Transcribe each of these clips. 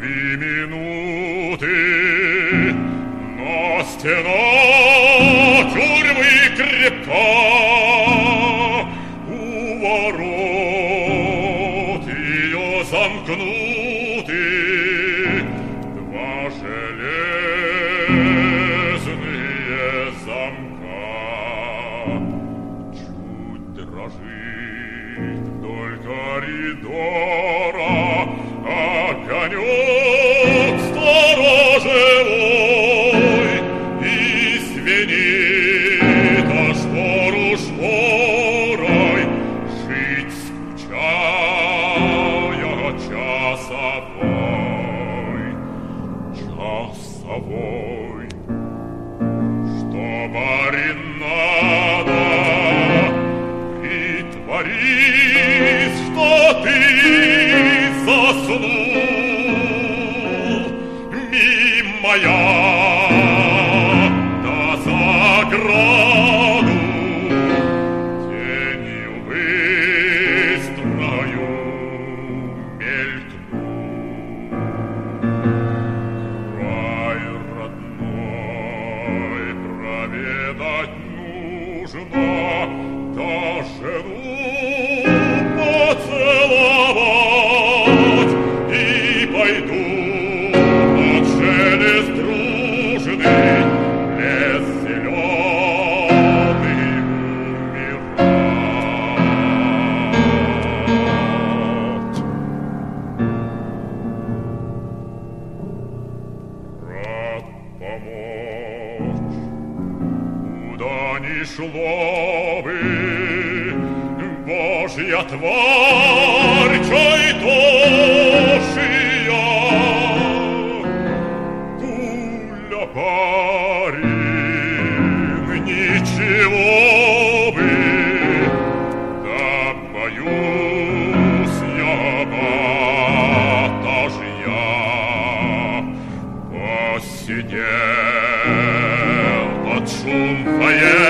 Лови минуты, но стена тюрьмы крепка. У ворот ее замкнуты два железные замка. Чуть дрожит вдоль коридора огонек проведать нужно, да жену Куда ни шло бы, Божья тварь, чай тошия, Пуля парень, ничего бы, да боюсь я батажья. Посидел под шум военный,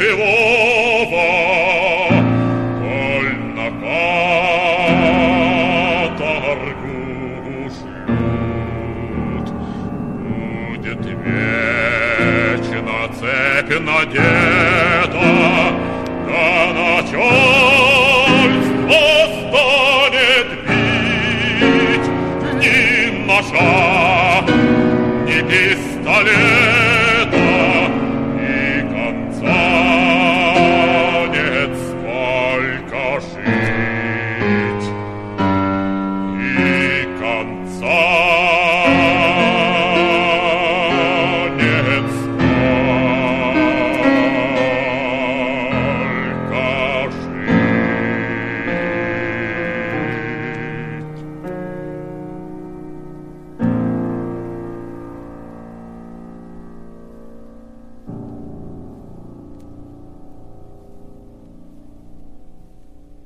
живого, Коль на каторгу ушлют. Будет вечно цепь надета, Да начальство станет бить Ни ножа, ни пистолета,